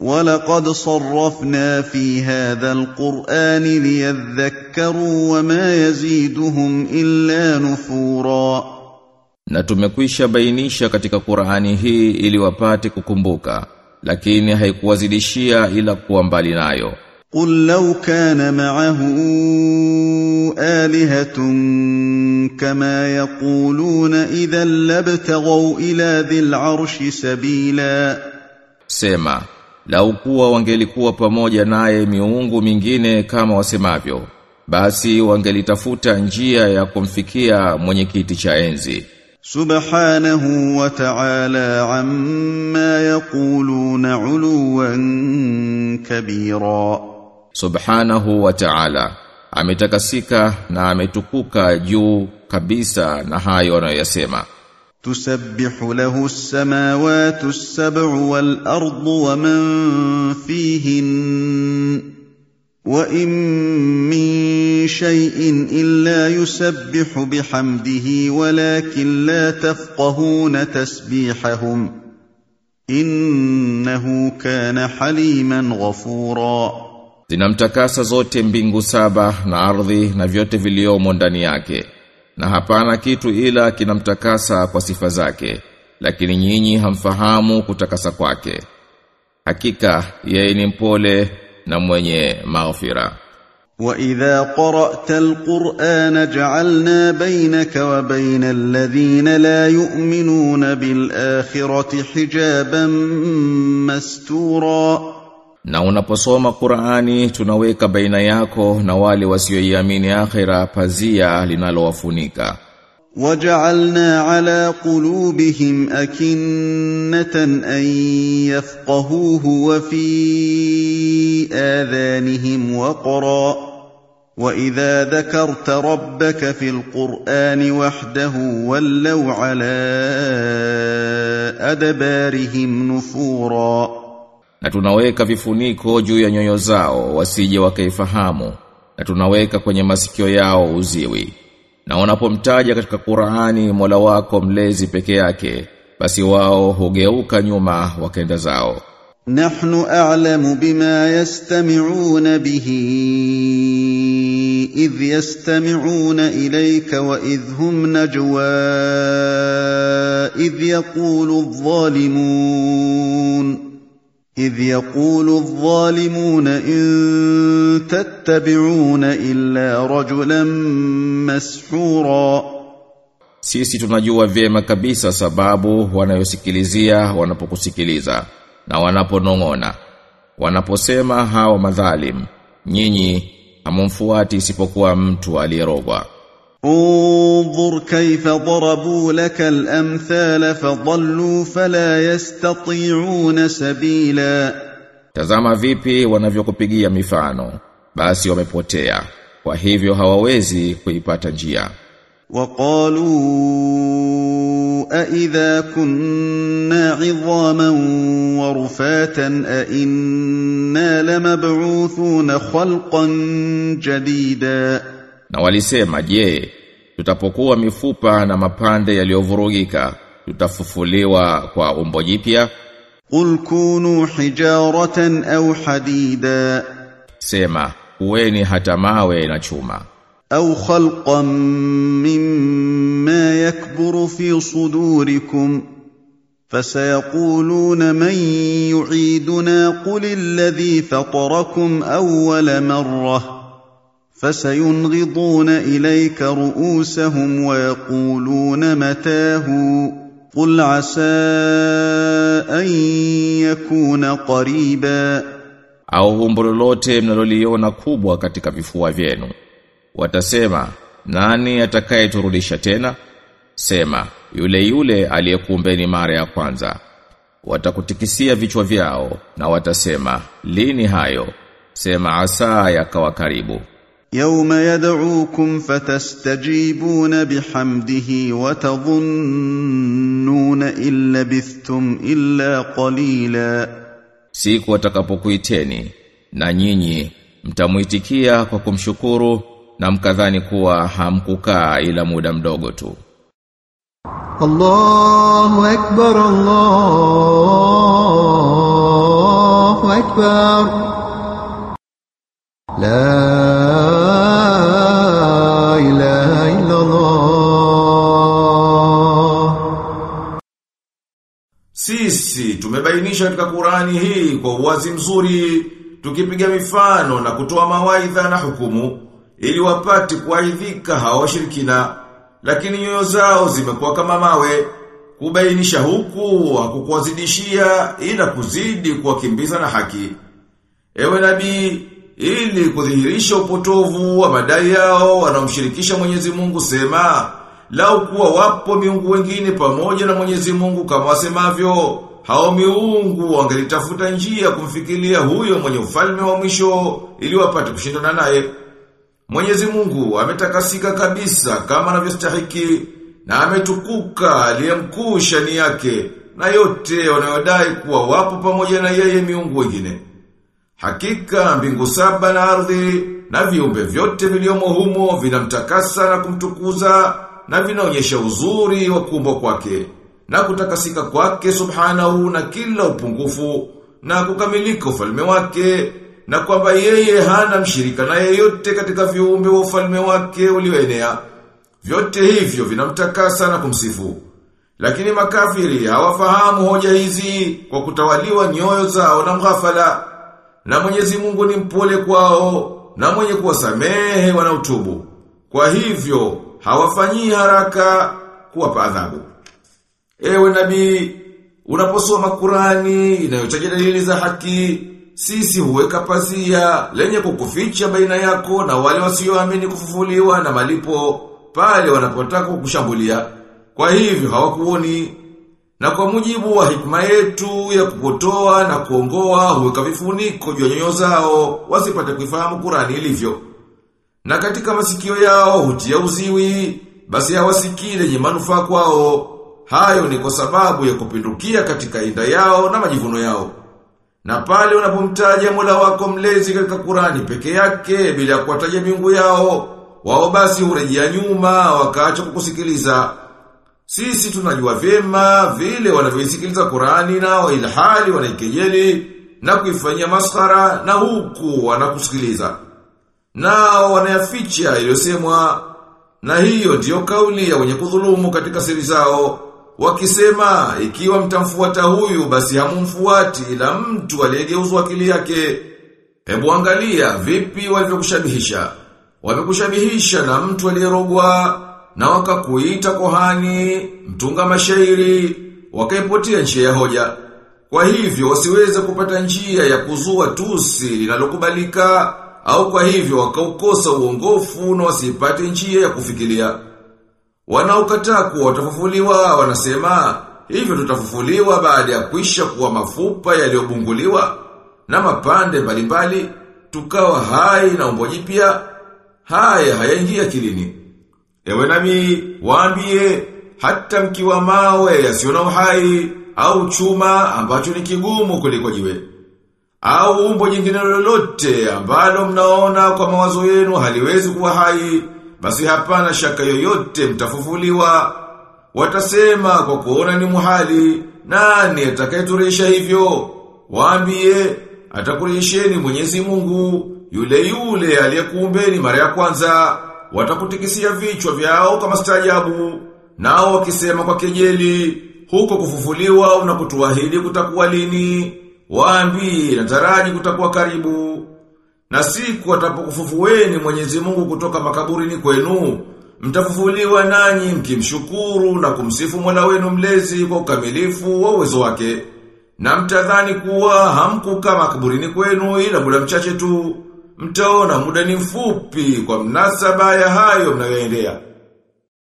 ولقد صرفنا في هذا القرآن ليذكروا وما يزيدهم إلا نفورا Na tumekwisha bainisha katika Qur'ani hii ili wapate kukumbuka lakini haikuwazidishia ila kuwa mbali nayo قل لو كان معه آلهة كما يقولون إذا لابتغوا إلى ذي العرش سبيلا Sema, lau kuwa wangelikuwa pamoja naye miungu mingine kama wasemavyo basi wangelitafuta njia ya kumfikia mwenye kiti cha enzi. Subhanahu wa ta'ala amma yaquluna uluwan kabira. Subhanahu wa ta'ala ametakasika na ametukuka juu kabisa na hayo anayoyasema. تسبح له السماوات السبع والأرض ومن فيهن وإن من شيء إلا يسبح بحمده ولكن لا تفقهون تسبيحهم إنه كان حليما غفورا Zinamtakasa zote mbingu saba na ardhi na vyote viliomo ndani yake. Na hapana kitu ila kinamtakasa kwa sifa zake, lakini nyinyi hamfahamu kutakasa kwake. Hakika yeye ni mpole na mwenye maghfira. واذا قرات القران جعلنا بينك وبين الذين لا يؤمنون بالاخره حجابا مستورا Na unaposoma Qur'ani tunaweka baina yako na wale wasioiamini akhira pazia linalowafunika. وجعلنا على قلوبهم اكنه ان يفقهوه وفي اذانهم وقرا واذا ذكرت ربك في القران وحده ولوا على ادبارهم نفورا na tunaweka vifuniko juu ya nyoyo zao wasije wakaifahamu na tunaweka kwenye masikio yao uziwi. Na wanapomtaja katika Qur'ani Mola wako mlezi peke yake basi wao hugeuka nyuma wakenda zao. Nahnu a'lamu bima yastami'una bihi idh yastami'una ilayka wa idh hum najwa idh yaqulu adh-dhalimun. اذ يقول الظالمون ان تتبعون الا رجلا مسحورا Sisi tunajua vyema kabisa sababu wanayosikilizia wanapokusikiliza na wanaponong'ona. Wanaposema hao madhalim, nyinyi hamumfuati isipokuwa mtu aliyerogwa. انظر كيف ضربوا لك الامثال فضلوا فلا يستطيعون سبيلا Tazama vipi wanavyokupigia mifano, basi wamepotea. Kwa hivyo hawawezi kuipata njia. وقالوا أإذا كنا عظاما ورفاتا أإنا لمبعوثون خلقا جديدا Na walisema, je, tutapokuwa mifupa na mapande yaliyovurugika, tutafufuliwa kwa umbo jipya? قل كونوا حجارة أو حديدا Sema, kuweni hata mawe na chuma. أو خلقا مما يكبر في صدوركم فسيقولون من يعيدنا قل الذي فطركم أول مرة فسينغضون إليك رؤوسهم ويقولون متاه قل عسى أن يكون قريباً au umbo lolote mnaloliona kubwa katika vifua vyenu. Watasema, nani atakayeturudisha tena? Sema, yule yule aliyekuumbeni mara ya kwanza. Watakutikisia vichwa vyao na watasema, lini hayo? Sema asa yakawa karibu. يوم يدعوكم فتستجيبون بحمده وتظنون إن لبثتم إلا قليلا Siku watakapokuiteni na nyinyi mtamuitikia kwa kumshukuru na mkadhani kuwa hamkukaa ila muda mdogo tu. الله أكبر الله الله Tumebainisha katika Qurani hii kwa uwazi mzuri, tukipiga mifano na kutoa mawaidha na hukumu, ili wapate kuaidhika hawa washirikina, lakini nyoyo zao zimekuwa kama mawe. Kubainisha huku hakukuwazidishia ila kuzidi kuwakimbiza na haki. Ewe nabii, ili kudhihirisha upotovu wa madai yao wanaomshirikisha Mwenyezi Mungu sema, lau kuwa wapo miungu wengine pamoja na Mwenyezi Mungu kama wasemavyo, hao miungu wangelitafuta njia kumfikilia huyo mwenye ufalme wa mwisho ili wapate kushindana naye. Mwenyezi Mungu ametakasika kabisa kama anavyostahiki na ametukuka aliyemkuu shani yake na yote wanayodai kuwa wapo pamoja na yeye miungu wengine. Hakika mbingu saba na ardhi na viumbe vyote viliomo humo vinamtakasa na kumtukuza na vinaonyesha uzuri wa kuumbwa kwake na kutakasika kwake subhanahu na kila upungufu na kukamilika ufalme wake na kwamba yeye hana mshirika na yeyote katika viumbe wa ufalme wake ulioenea. Vyote hivyo vinamtakasa na kumsifu. Lakini makafiri hawafahamu hoja hizi kwa kutawaliwa nyoyo zao na mghafala. Na Mwenyezi Mungu ni mpole kwao na mwenye kuwasamehe wanaotubu. Kwa hivyo hawafanyii haraka kuwapa adhabu. Ewe nabii, unaposoma Qurani inayotaja dalili za haki, sisi huweka pazia lenye kukuficha baina yako na wale wasioamini kufufuliwa na malipo pale wanapotaka kukushambulia. Kwa hivyo hawakuoni na kwa mujibu wa hikma yetu ya kupotoa na kuongoa huweka vifuniko juu nyoyo zao wasipate kuifahamu Qurani ilivyo. Na katika masikio yao hutia uziwi, basi hawasikii lenye manufaa kwao. Hayo ni kwa sababu ya kupindukia katika inda yao na majivuno yao. Na pale unapomtaja Mola wako mlezi katika Qurani peke yake bila kuwataja miungu yao, wao basi hurejea nyuma wakaacha kukusikiliza. Sisi tunajua vyema vile wanavyoisikiliza Qurani nao ilhali wanaikejeli na kuifanyia maskhara na huku wanakusikiliza. Nao wanayaficha iliyosemwa na hiyo ndiyo kauli ya wenye kudhulumu katika siri zao. Wakisema ikiwa mtamfuata huyu basi hamumfuati ila mtu aliyegeuzwa akili yake. Hebu angalia vipi walivyokushabihisha. Wamekushabihisha na mtu aliyerogwa na wakakuita kohani, mtunga mashairi, wakaipotea njia ya hoja. Kwa hivyo wasiweze kupata njia ya kuzua tusi linalokubalika au kwa hivyo wakaukosa uongofu na wasipate njia ya kufikiria. Wanaokataa kuwa watafufuliwa wanasema hivyo tutafufuliwa baada ya kuisha kuwa mafupa yaliyobunguliwa na mapande mbalimbali tukawa hai na umbo jipya haya hayaingia kilini. Ewe nami waambie hata mkiwa mawe yasiyo na uhai au chuma ambacho ni kigumu kuliko jiwe au umbo jingine lolote ambalo mnaona kwa mawazo yenu haliwezi kuwa hai basi hapana shaka yoyote mtafufuliwa. Watasema kwa kuona ni muhali nani atakayeturisha hivyo? Waambie atakurisheni Mwenyezi Mungu. Yule yule aliyekuumbeni mara ya kwanza watakutikisia vichwa vyao kama stajabu nao wakisema kwa kejeli huko kufufuliwa unakutuahidi kutakuwa lini? Waambie, nataraji kutakuwa karibu na siku atapokufufueni Mwenyezi Mungu kutoka makaburini kwenu mtafufuliwa nanyi mkimshukuru na kumsifu Mola wenu mlezi kwa ukamilifu wa uwezo wake. Na mtadhani kuwa hamkukaa makaburini kwenu ila muda mchache tu. Mtaona muda ni mfupi kwa mnasaba ya hayo mnayoendea